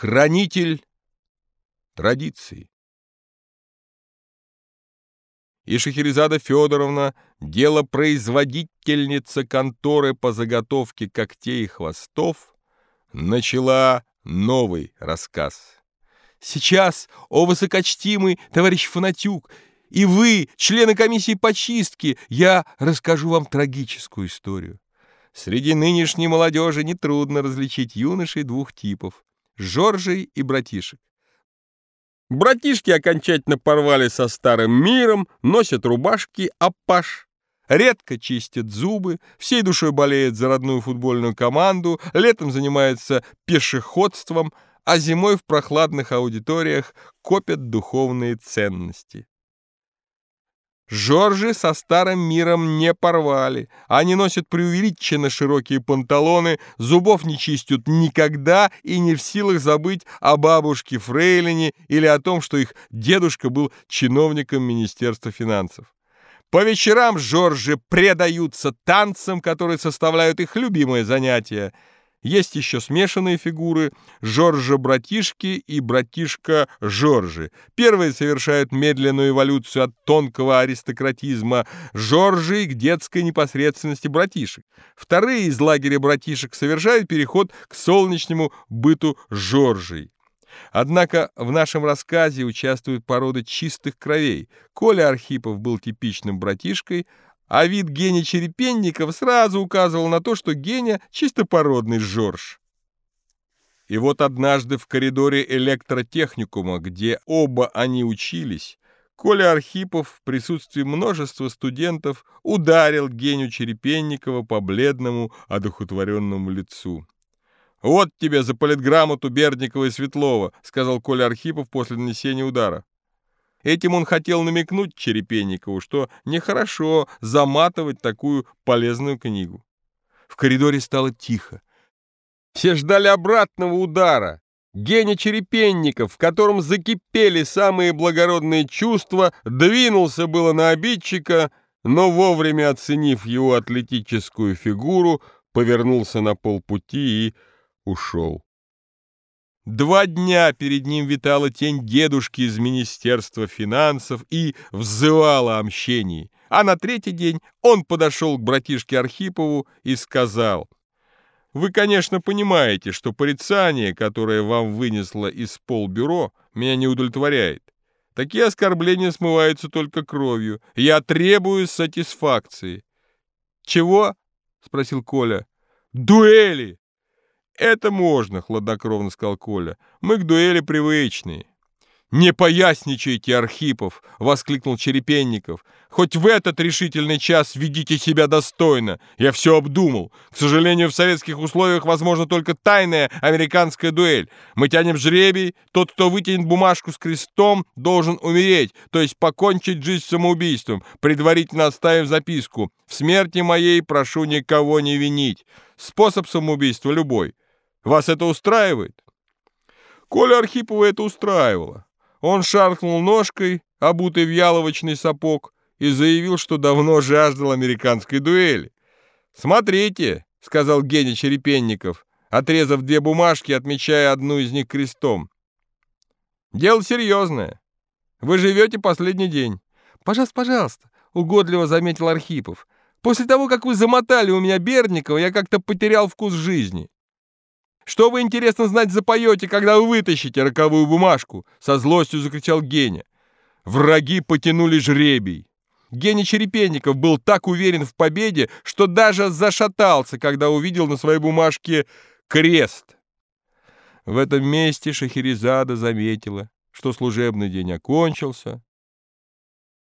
хранитель традиции. И Шахерезада Федоровна, делопроизводительница конторы по заготовке когтей и хвостов, начала новый рассказ. Сейчас, о высокочтимый товарищ Фанатюк, и вы, члены комиссии по чистке, я расскажу вам трагическую историю. Среди нынешней молодежи нетрудно различить юношей двух типов — Жоржей и братишек. Братишки окончательно порвали со старым миром, носят рубашки апаш, редко чистят зубы, всей душой болеют за родную футбольную команду, летом занимаются пешеходством, а зимой в прохладных аудиториях копят духовные ценности. Жоржи со старым миром не порвали. Они носят преувеличенно широкие панталоны, зубов не чистят никогда и не в силах забыть о бабушке Фрейлине или о том, что их дедушка был чиновником Министерства финансов. По вечерам Жоржи предаются танцам, которые составляют их любимое занятие – есть еще смешанные фигуры Жоржа-братишки и братишка-Жоржи. Первые совершают медленную эволюцию от тонкого аристократизма Жоржи к детской непосредственности братишек. Вторые из лагеря братишек совершают переход к солнечному быту Жоржей. Однако в нашем рассказе участвуют породы чистых кровей. Коля Архипов был типичным братишкой, а вид Геня Черепенников сразу указывал на то, что Геня чистопородный Жорж. И вот однажды в коридоре электротехникума, где оба они учились, Коля Архипов в присутствии множества студентов ударил Геню Черепенникова по бледному, одухотворенному лицу. «Вот тебе за политграмоту Бердникова и Светлова», — сказал Коля Архипов после нанесения удара. Этим он хотел намекнуть Черепенникову, что нехорошо заматывать такую полезную книгу. В коридоре стало тихо. Все ждали обратного удара. Геня Черепенников, в котором закипели самые благородные чувства, двинулся было на обидчика, но вовремя оценив его атлетическую фигуру, повернулся на полпути и ушел. Два дня перед ним витала тень дедушки из Министерства финансов и взывала о мщении. А на третий день он подошел к братишке Архипову и сказал, «Вы, конечно, понимаете, что порицание, которое вам вынесло из полбюро, меня не удовлетворяет. Такие оскорбления смываются только кровью. Я требую сатисфакции». «Чего?» — спросил Коля. «Дуэли!» «Это можно», — хладнокровно сказал Коля. «Мы к дуэли привычные». «Не поясничайте, Архипов!» — воскликнул Черепенников. «Хоть в этот решительный час ведите себя достойно. Я все обдумал. К сожалению, в советских условиях возможна только тайная американская дуэль. Мы тянем жребий. Тот, кто вытянет бумажку с крестом, должен умереть, то есть покончить жизнь самоубийством. Предварительно оставив записку. В смерти моей прошу никого не винить. Способ самоубийства любой. Вас это устраивает?» Коля Архипова это устраивало. Он шаркнул ножкой, обутый в яловочный сапог, и заявил, что давно жаждал американской дуэли. «Смотрите», — сказал Геня Черепенников, отрезав две бумажки, отмечая одну из них крестом. «Дело серьезное. Вы живете последний день». «Пожалуйста, пожалуйста», — угодливо заметил Архипов. «После того, как вы замотали у меня Бердникова, я как-то потерял вкус жизни. Что вы, интересно знать, запоете, когда вы вытащите роковую бумажку?» Со злостью закричал Геня. Враги потянули жребий. Геня Черепенников был так уверен в победе, что даже зашатался, когда увидел на своей бумажке крест. В этом месте Шахерезада заметила, что служебный день окончился,